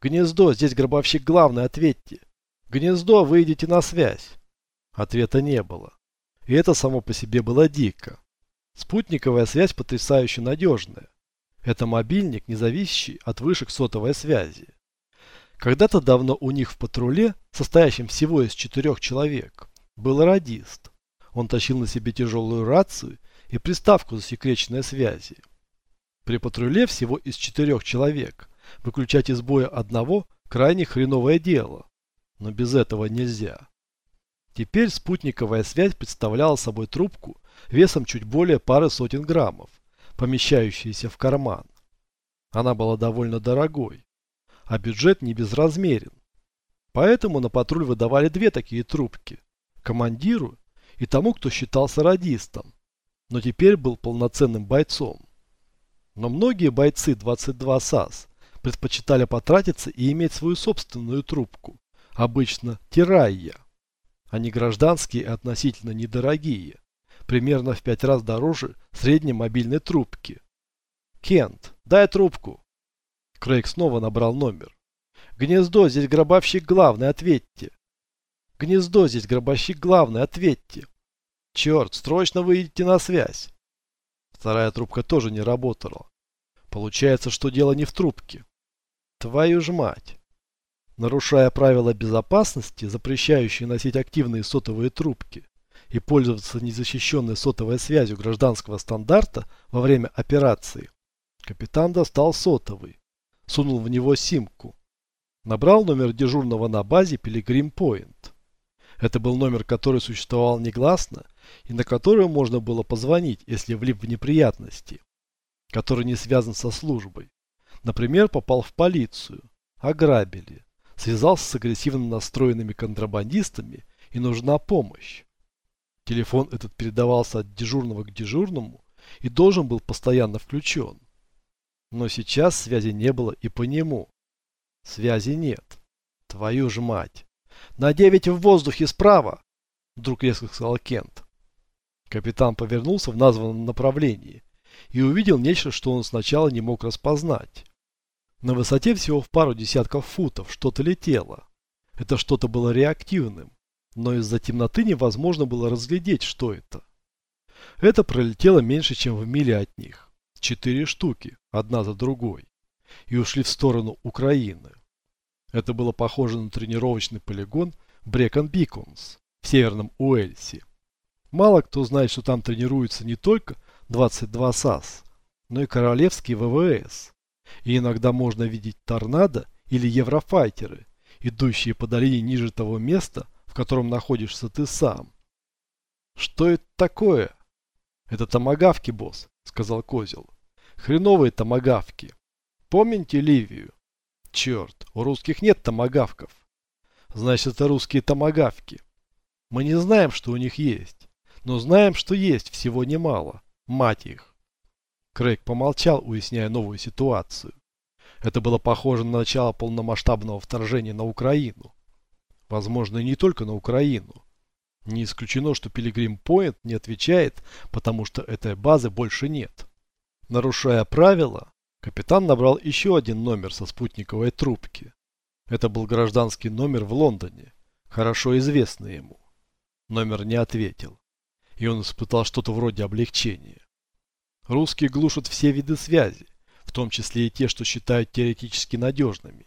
Гнездо, здесь гробовщик главный, ответьте. Гнездо, выйдите на связь. Ответа не было. И это само по себе было дико. Спутниковая связь потрясающе надежная. Это мобильник, не зависящий от вышек сотовой связи. Когда-то давно у них в патруле, состоящем всего из четырех человек, был радист. Он тащил на себе тяжелую рацию и приставку засекреченной связи. При патруле всего из четырех человек выключать из боя одного крайне хреновое дело. Но без этого нельзя. Теперь спутниковая связь представляла собой трубку весом чуть более пары сотен граммов, помещающуюся в карман. Она была довольно дорогой, а бюджет не безразмерен. Поэтому на патруль выдавали две такие трубки – командиру и тому, кто считался радистом, но теперь был полноценным бойцом. Но многие бойцы 22 САС предпочитали потратиться и иметь свою собственную трубку, обычно тирайя. Они гражданские и относительно недорогие, примерно в пять раз дороже средней мобильной трубки. «Кент, дай трубку!» Крейг снова набрал номер. «Гнездо, здесь гробовщик главный, ответьте!» «Гнездо, здесь гробовщик главный, ответьте!» «Черт, срочно выйдите на связь!» Вторая трубка тоже не работала. Получается, что дело не в трубке. Твою ж мать. Нарушая правила безопасности, запрещающие носить активные сотовые трубки и пользоваться незащищенной сотовой связью гражданского стандарта во время операции, капитан достал сотовый, сунул в него симку, набрал номер дежурного на базе Пилигрим Пойнт. Это был номер, который существовал негласно и на который можно было позвонить, если влип в неприятности, который не связан со службой. Например, попал в полицию, ограбили, связался с агрессивно настроенными контрабандистами и нужна помощь. Телефон этот передавался от дежурного к дежурному и должен был постоянно включен. Но сейчас связи не было и по нему. Связи нет. Твою ж мать. На девять в воздухе справа, вдруг резко сказал Кент. Капитан повернулся в названном направлении и увидел нечто, что он сначала не мог распознать. На высоте всего в пару десятков футов что-то летело. Это что-то было реактивным, но из-за темноты невозможно было разглядеть, что это. Это пролетело меньше, чем в миле от них. Четыре штуки, одна за другой, и ушли в сторону Украины. Это было похоже на тренировочный полигон Брекон Биконс в Северном Уэльсе. Мало кто знает, что там тренируются не только 22 САС, но и королевские ВВС. И иногда можно видеть торнадо или еврофайтеры, идущие по долине ниже того места, в котором находишься ты сам. Что это такое? Это томагавки, босс, сказал Козел. Хреновые томагавки. Помните Ливию? Черт, у русских нет томагавков. Значит, это русские томагавки. Мы не знаем, что у них есть, но знаем, что есть всего немало. Мать их. Крейг помолчал, уясняя новую ситуацию. Это было похоже на начало полномасштабного вторжения на Украину. Возможно, и не только на Украину. Не исключено, что Пилигрим Пойнт не отвечает, потому что этой базы больше нет. Нарушая правила, капитан набрал еще один номер со спутниковой трубки. Это был гражданский номер в Лондоне, хорошо известный ему. Номер не ответил, и он испытал что-то вроде облегчения. Русские глушат все виды связи, в том числе и те, что считают теоретически надежными.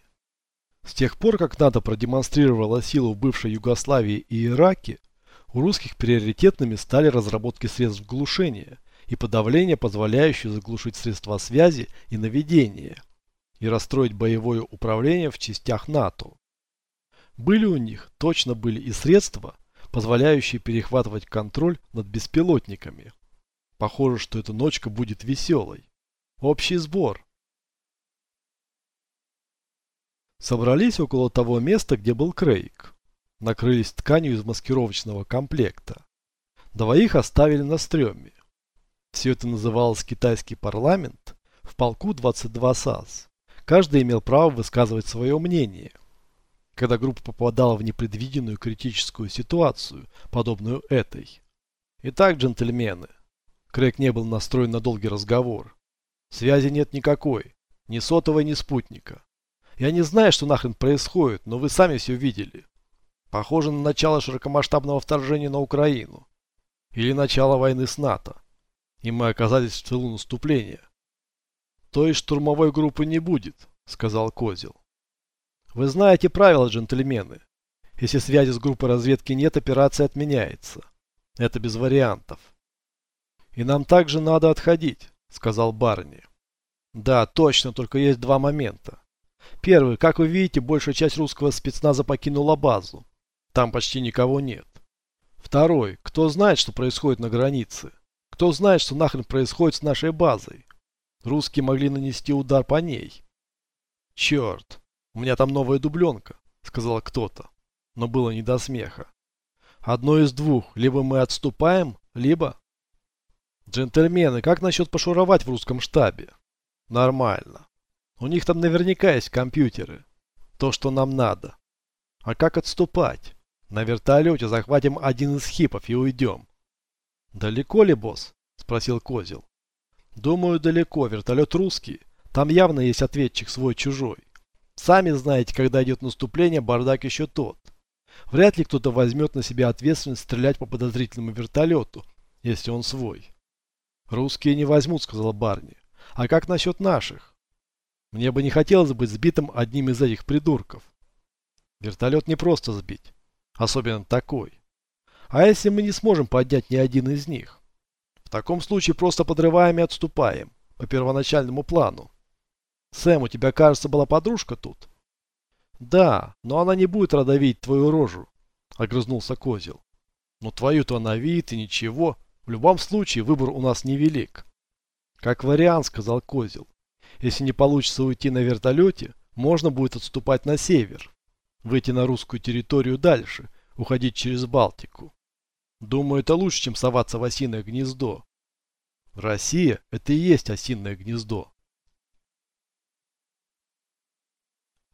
С тех пор, как НАТО продемонстрировала силу в бывшей Югославии и Ираке, у русских приоритетными стали разработки средств глушения и подавления, позволяющие заглушить средства связи и наведения, и расстроить боевое управление в частях НАТО. Были у них, точно были и средства, позволяющие перехватывать контроль над беспилотниками. Похоже, что эта ночка будет веселой. Общий сбор. Собрались около того места, где был Крейг. Накрылись тканью из маскировочного комплекта. Двоих оставили на стреме. Все это называлось китайский парламент в полку 22 САС. Каждый имел право высказывать свое мнение. Когда группа попадала в непредвиденную критическую ситуацию, подобную этой. Итак, джентльмены, Крейг не был настроен на долгий разговор. Связи нет никакой. Ни сотовой, ни спутника. Я не знаю, что нахрен происходит, но вы сами все видели. Похоже на начало широкомасштабного вторжения на Украину. Или начало войны с НАТО. И мы оказались в тылу наступления. То есть штурмовой группы не будет, сказал Козел. Вы знаете правила, джентльмены. Если связи с группой разведки нет, операция отменяется. Это без вариантов. И нам также надо отходить, сказал Барни. Да, точно, только есть два момента. Первый, как вы видите, большая часть русского спецназа покинула базу. Там почти никого нет. Второй, кто знает, что происходит на границе? Кто знает, что нахрен происходит с нашей базой? Русские могли нанести удар по ней. Черт, у меня там новая дубленка, сказал кто-то. Но было не до смеха. Одно из двух, либо мы отступаем, либо... Джентльмены, как насчет пошуровать в русском штабе? Нормально. У них там наверняка есть компьютеры. То, что нам надо. А как отступать? На вертолете захватим один из хипов и уйдем. Далеко ли, босс? Спросил Козел. Думаю, далеко. Вертолет русский. Там явно есть ответчик свой-чужой. Сами знаете, когда идет наступление, бардак еще тот. Вряд ли кто-то возьмет на себя ответственность стрелять по подозрительному вертолету, если он свой. Русские не возьмут, сказал Барни. А как насчет наших? Мне бы не хотелось быть сбитым одним из этих придурков. Вертолет не просто сбить. Особенно такой. А если мы не сможем поднять ни один из них? В таком случае просто подрываем и отступаем. По первоначальному плану. Сэм, у тебя, кажется, была подружка тут? Да, но она не будет родовить твою рожу. Огрызнулся Козел. Но твою-то она видит и ничего. В любом случае, выбор у нас невелик. Как вариант, сказал Козел. Если не получится уйти на вертолете, можно будет отступать на север. Выйти на русскую территорию дальше, уходить через Балтику. Думаю, это лучше, чем соваться в осиное гнездо. Россия – это и есть осиное гнездо.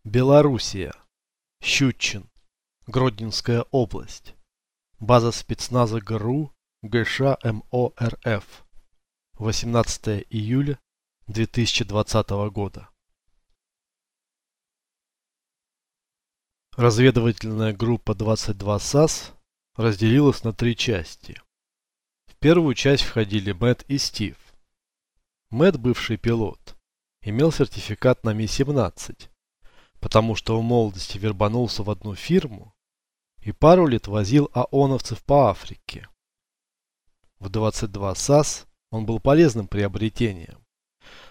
Белоруссия. Щутчин. Гродненская область. База спецназа ГРУ ГШ МО-РФ. 18 июля 2020 года. Разведывательная группа 22 САС разделилась на три части. В первую часть входили Мэтт и Стив. Мэтт, бывший пилот, имел сертификат на Ми-17, потому что в молодости вербанулся в одну фирму и пару лет возил АОНовцев по Африке. В 22 САС он был полезным приобретением,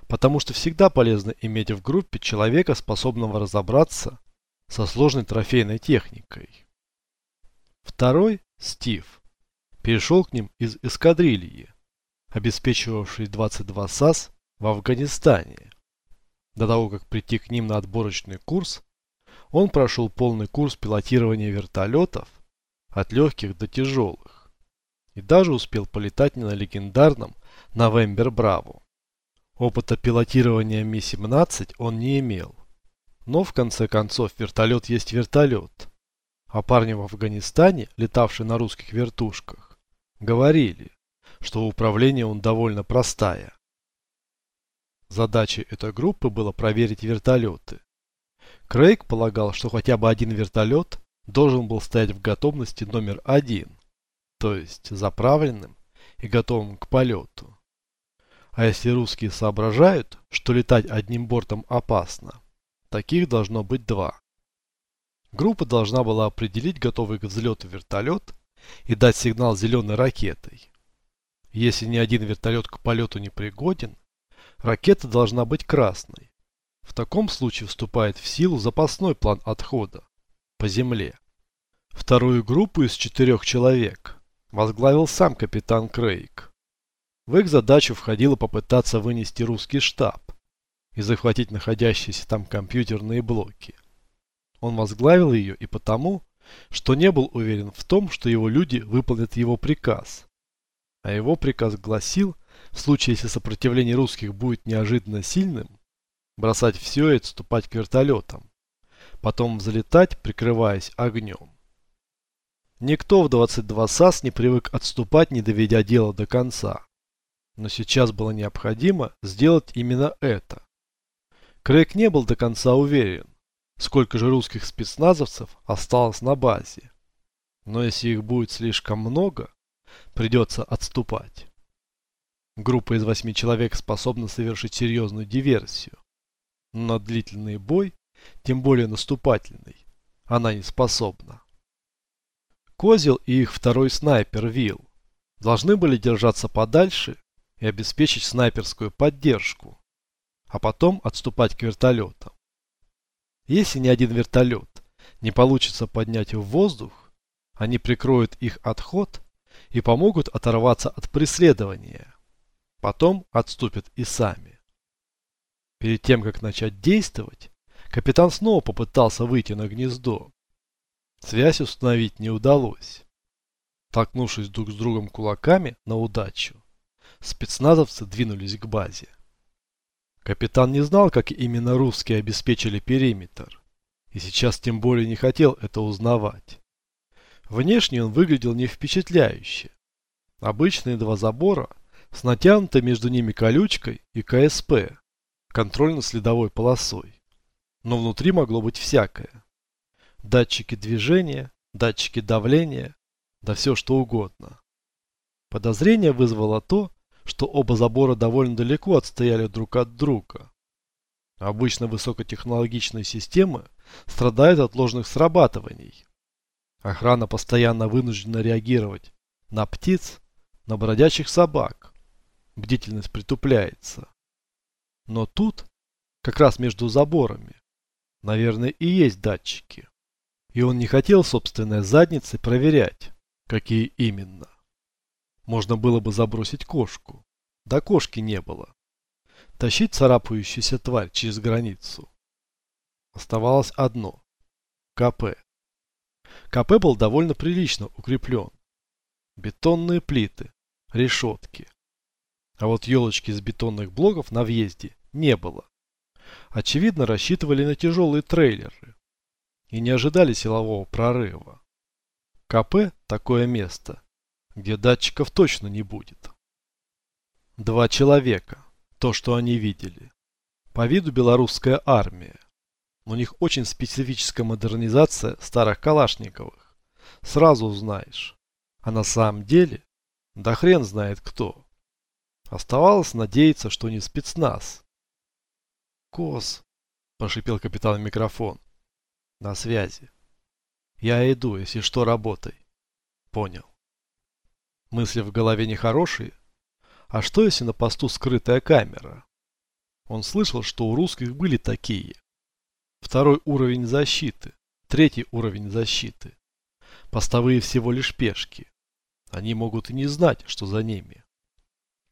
потому что всегда полезно иметь в группе человека, способного разобраться со сложной трофейной техникой. Второй, Стив, перешел к ним из эскадрильи, обеспечивавшей 22 САС в Афганистане. До того, как прийти к ним на отборочный курс, он прошел полный курс пилотирования вертолетов от легких до тяжелых и даже успел полетать на легендарном Новембер Браво. Опыта пилотирования Ми-17 он не имел. Но в конце концов вертолет есть вертолет. А парни в Афганистане, летавшие на русских вертушках, говорили, что управление он довольно простая. Задачей этой группы было проверить вертолеты. Крейг полагал, что хотя бы один вертолет должен был стоять в готовности номер один, то есть заправленным и готовым к полету. А если русские соображают, что летать одним бортом опасно, таких должно быть два. Группа должна была определить готовый к взлету вертолет и дать сигнал зеленой ракетой. Если ни один вертолет к полету не пригоден, ракета должна быть красной. В таком случае вступает в силу запасной план отхода по земле. Вторую группу из четырех человек возглавил сам капитан Крейг. В их задачу входило попытаться вынести русский штаб и захватить находящиеся там компьютерные блоки. Он возглавил ее и потому, что не был уверен в том, что его люди выполнят его приказ. А его приказ гласил, в случае, если сопротивление русских будет неожиданно сильным, бросать все и отступать к вертолетам, потом взлетать, прикрываясь огнем. Никто в 22 САС не привык отступать, не доведя дело до конца. Но сейчас было необходимо сделать именно это. Крейг не был до конца уверен, сколько же русских спецназовцев осталось на базе. Но если их будет слишком много, придется отступать. Группа из восьми человек способна совершить серьезную диверсию. Но длительный бой, тем более наступательный, она не способна. Козел и их второй снайпер Вил должны были держаться подальше и обеспечить снайперскую поддержку, а потом отступать к вертолетам. Если ни один вертолет не получится поднять в воздух, они прикроют их отход и помогут оторваться от преследования. Потом отступят и сами. Перед тем, как начать действовать, капитан снова попытался выйти на гнездо. Связь установить не удалось. Толкнувшись друг с другом кулаками на удачу, спецназовцы двинулись к базе. Капитан не знал, как именно русские обеспечили периметр, и сейчас тем более не хотел это узнавать. Внешне он выглядел не впечатляюще. Обычные два забора с натянутой между ними колючкой и КСП, контрольно-следовой полосой. Но внутри могло быть всякое. Датчики движения, датчики давления, да все что угодно. Подозрение вызвало то, что оба забора довольно далеко отстояли друг от друга. Обычно высокотехнологичные системы страдают от ложных срабатываний. Охрана постоянно вынуждена реагировать на птиц, на бродячих собак. Бдительность притупляется. Но тут, как раз между заборами, наверное, и есть датчики. И он не хотел собственной задницей проверять, какие именно. Можно было бы забросить кошку. Да кошки не было. Тащить царапающуюся тварь через границу. Оставалось одно. КП. КП был довольно прилично укреплен. Бетонные плиты, решетки. А вот елочки из бетонных блоков на въезде не было. Очевидно, рассчитывали на тяжелые трейлеры и не ожидали силового прорыва. КП – такое место, где датчиков точно не будет. Два человека, то, что они видели. По виду белорусская армия. У них очень специфическая модернизация старых калашниковых. Сразу узнаешь. А на самом деле, да хрен знает кто. Оставалось надеяться, что не спецназ. «Кос», – прошипел капитан в микрофон. На связи. Я иду, если что, работай. Понял. Мысли в голове нехорошие. А что, если на посту скрытая камера? Он слышал, что у русских были такие. Второй уровень защиты. Третий уровень защиты. Постовые всего лишь пешки. Они могут и не знать, что за ними.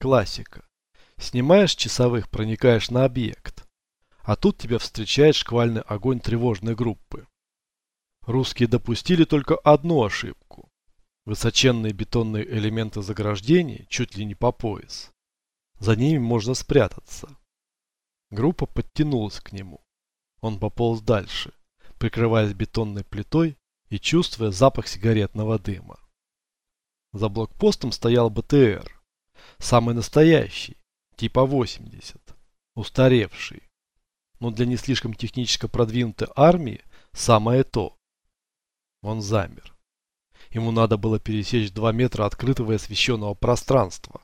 Классика. Снимаешь часовых, проникаешь на объект. А тут тебя встречает шквальный огонь тревожной группы. Русские допустили только одну ошибку. Высоченные бетонные элементы заграждений чуть ли не по пояс. За ними можно спрятаться. Группа подтянулась к нему. Он пополз дальше, прикрываясь бетонной плитой и чувствуя запах сигаретного дыма. За блокпостом стоял БТР. Самый настоящий, типа 80. Устаревший но для не слишком технически продвинутой армии самое то. Он замер. Ему надо было пересечь 2 метра открытого и освещенного пространства,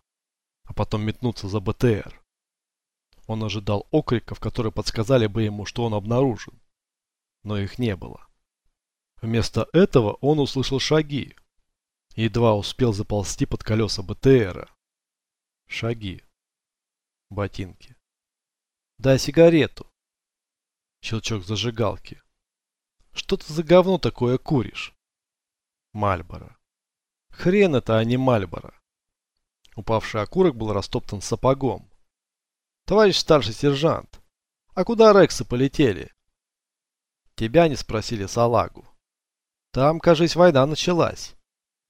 а потом метнуться за БТР. Он ожидал окриков, которые подсказали бы ему, что он обнаружен. Но их не было. Вместо этого он услышал шаги. Едва успел заползти под колеса БТРа. Шаги. Ботинки. «Дай сигарету», Щелчок зажигалки. Что ты за говно такое куришь? Мальборо. Хрен это, а не Мальборо. Упавший окурок был растоптан сапогом. Товарищ старший сержант, а куда Рексы полетели? Тебя не спросили салагу. Там, кажись, война началась.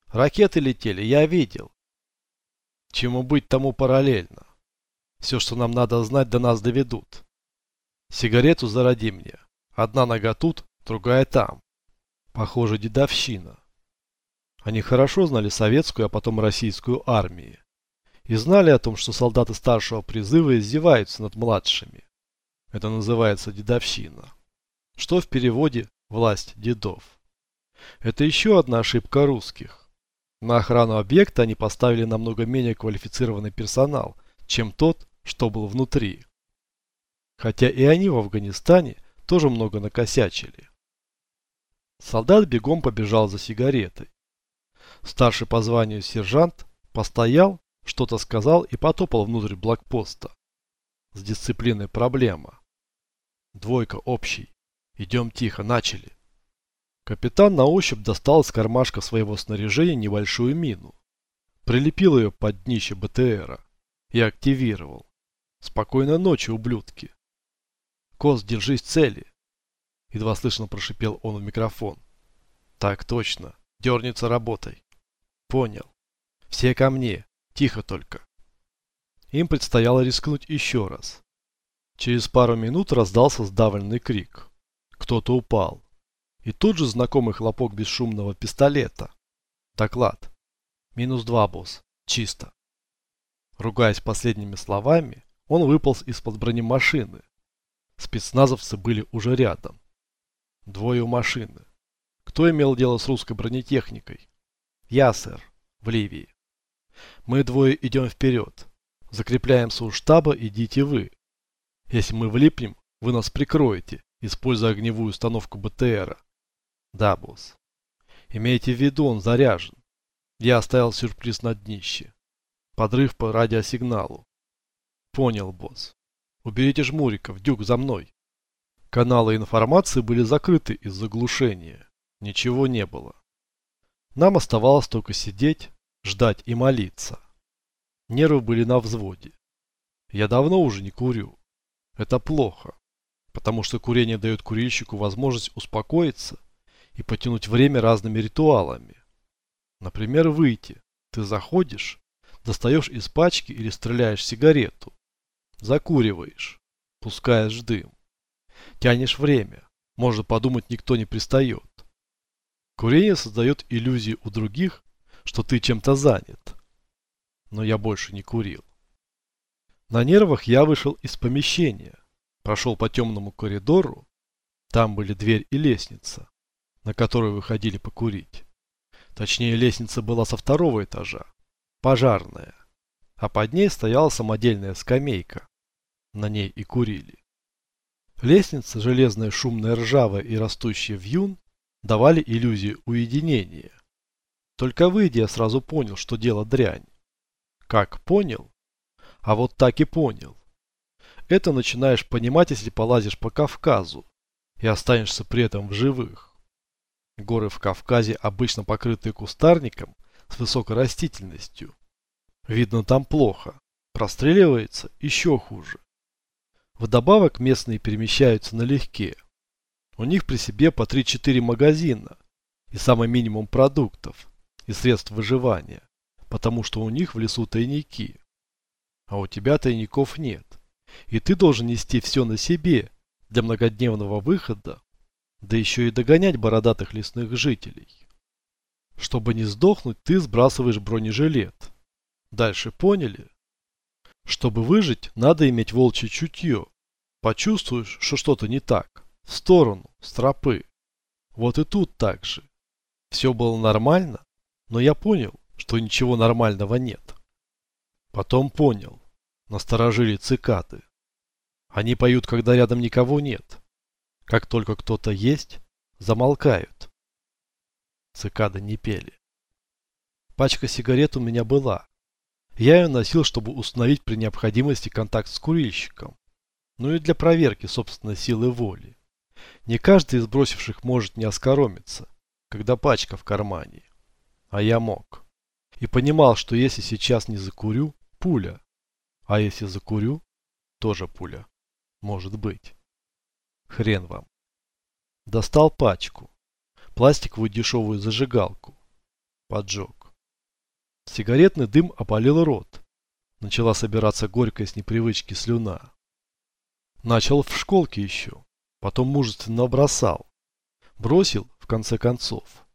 Ракеты летели, я видел. Чему быть, тому параллельно. Все, что нам надо знать, до нас доведут. Сигарету зароди мне. Одна нога тут, другая там. Похоже, дедовщина. Они хорошо знали советскую, а потом российскую армии. И знали о том, что солдаты старшего призыва издеваются над младшими. Это называется дедовщина. что в переводе «власть дедов». Это еще одна ошибка русских. На охрану объекта они поставили намного менее квалифицированный персонал, чем тот, что был внутри. Хотя и они в Афганистане тоже много накосячили. Солдат бегом побежал за сигаретой. Старший по званию сержант постоял, что-то сказал и потопал внутрь блокпоста. С дисциплиной проблема. Двойка общий. Идем тихо, начали. Капитан на ощупь достал из кармашка своего снаряжения небольшую мину. Прилепил ее под днище БТРа и активировал. Спокойной ночи, ублюдки. Кос, держись цели. Едва слышно прошипел он в микрофон. Так точно. Дернется работай. Понял. Все ко мне. Тихо только. Им предстояло рискнуть еще раз. Через пару минут раздался сдавленный крик. Кто-то упал. И тут же знакомый хлопок бесшумного пистолета. Доклад. Минус два, босс. Чисто. Ругаясь последними словами, он выполз из-под бронемашины. Спецназовцы были уже рядом. Двое у машины. Кто имел дело с русской бронетехникой? Я, сэр, в Ливии. Мы двое идем вперед. Закрепляемся у штаба, идите вы. Если мы влипнем, вы нас прикроете, используя огневую установку БТРа. Да, босс. Имейте в виду, он заряжен. Я оставил сюрприз на днище. Подрыв по радиосигналу. Понял, босс. Уберите жмуриков, дюк за мной. Каналы информации были закрыты из-за глушения. Ничего не было. Нам оставалось только сидеть, ждать и молиться. Нервы были на взводе. Я давно уже не курю. Это плохо, потому что курение дает курильщику возможность успокоиться и потянуть время разными ритуалами. Например, выйти. Ты заходишь, достаешь из пачки или стреляешь сигарету. Закуриваешь, пускаешь дым. Тянешь время. Можно подумать, никто не пристает. Курение создает иллюзии у других, что ты чем-то занят. Но я больше не курил. На нервах я вышел из помещения, прошел по темному коридору. Там были дверь и лестница на которую выходили покурить. Точнее, лестница была со второго этажа, пожарная, а под ней стояла самодельная скамейка. На ней и курили. Лестница, железная, шумная, ржавая и растущая в юн, давали иллюзию уединения. Только выйдя, я сразу понял, что дело дрянь. Как понял? А вот так и понял. Это начинаешь понимать, если полазишь по Кавказу и останешься при этом в живых. Горы в Кавказе обычно покрыты кустарником с высокой растительностью. Видно там плохо. Простреливается еще хуже. Вдобавок местные перемещаются налегке. У них при себе по 3-4 магазина и самый минимум продуктов и средств выживания, потому что у них в лесу тайники. А у тебя тайников нет. И ты должен нести все на себе для многодневного выхода да еще и догонять бородатых лесных жителей. Чтобы не сдохнуть, ты сбрасываешь бронежилет. Дальше поняли? Чтобы выжить, надо иметь волчье чутье. Почувствуешь, что что-то не так. В сторону, с тропы. Вот и тут так же. Все было нормально, но я понял, что ничего нормального нет. Потом понял. Насторожили цикады. Они поют, когда рядом никого нет. Как только кто-то есть, замолкают. Цикады не пели. Пачка сигарет у меня была. Я ее носил, чтобы установить при необходимости контакт с курильщиком. Ну и для проверки собственной силы воли. Не каждый из бросивших может не оскоромиться, когда пачка в кармане. А я мог. И понимал, что если сейчас не закурю, пуля. А если закурю, тоже пуля. Может быть. Хрен вам. Достал пачку. Пластиковую дешевую зажигалку. Поджег. Сигаретный дым опалил рот. Начала собираться горькая с непривычки слюна. Начал в школке еще. Потом мужественно бросал. Бросил, в конце концов.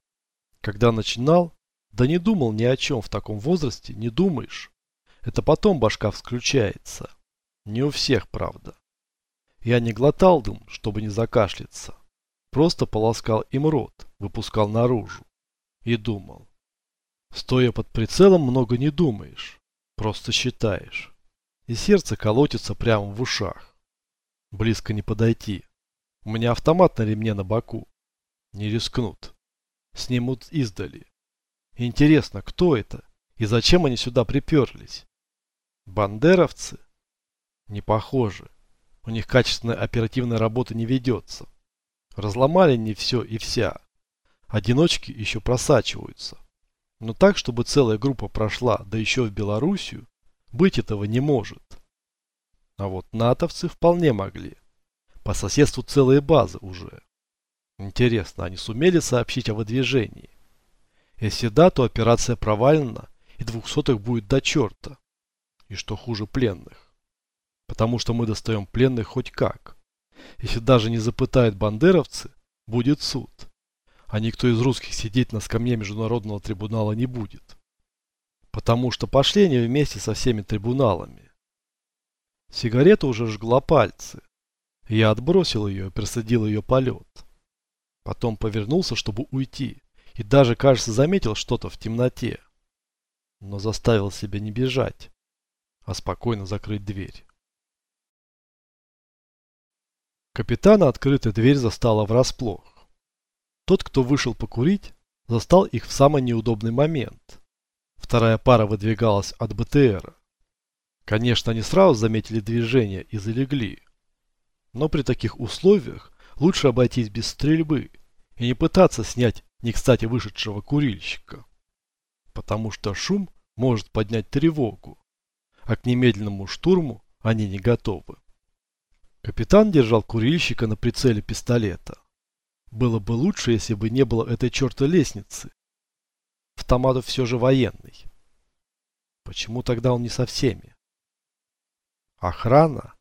Когда начинал, да не думал ни о чем в таком возрасте, не думаешь. Это потом башка включается. Не у всех, правда. Я не глотал дым, чтобы не закашляться. просто полоскал им рот, выпускал наружу. И думал. Стоя под прицелом, много не думаешь. Просто считаешь. И сердце колотится прямо в ушах. Близко не подойти. У меня автомат на ремне на боку. Не рискнут. Снимут издали. Интересно, кто это? И зачем они сюда приперлись? Бандеровцы? Не похоже. У них качественная оперативная работа не ведется. Разломали не все и вся. Одиночки еще просачиваются. Но так, чтобы целая группа прошла, да еще в Белоруссию, быть этого не может. А вот натовцы вполне могли. По соседству целые базы уже. Интересно, они сумели сообщить о выдвижении? Если да, то операция провалена, и двухсотых будет до черта. И что хуже пленных. Потому что мы достаем пленных хоть как. Если даже не запытают бандеровцы, будет суд. А никто из русских сидеть на скамье международного трибунала не будет. Потому что пошли они вместе со всеми трибуналами. Сигарета уже жгла пальцы. Я отбросил ее и присадил ее полет. Потом повернулся, чтобы уйти. И даже, кажется, заметил что-то в темноте. Но заставил себя не бежать, а спокойно закрыть дверь. Капитана открытая дверь застала врасплох. Тот, кто вышел покурить, застал их в самый неудобный момент. Вторая пара выдвигалась от БТРа. Конечно, они сразу заметили движение и залегли. Но при таких условиях лучше обойтись без стрельбы и не пытаться снять не кстати вышедшего курильщика. Потому что шум может поднять тревогу, а к немедленному штурму они не готовы. Капитан держал курильщика на прицеле пистолета. Было бы лучше, если бы не было этой чертой лестницы. Автоматов все же военный. Почему тогда он не со всеми? Охрана?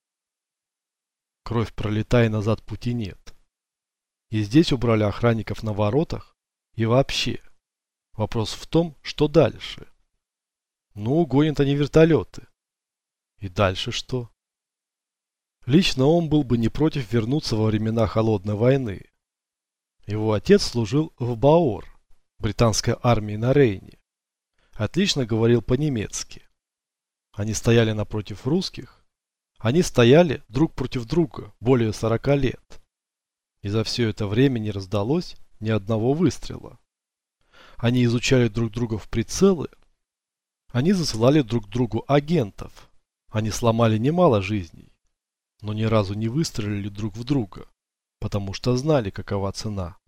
Кровь пролетая назад пути нет. И здесь убрали охранников на воротах? И вообще. Вопрос в том, что дальше. Ну, гонят они вертолеты. И дальше что? Лично он был бы не против вернуться во времена Холодной войны. Его отец служил в Баор, британской армии на Рейне. Отлично говорил по-немецки. Они стояли напротив русских. Они стояли друг против друга более 40 лет. И за все это время не раздалось ни одного выстрела. Они изучали друг друга в прицелы. Они засылали друг другу агентов. Они сломали немало жизней. Но ни разу не выстрелили друг в друга потому что знали, какова цена.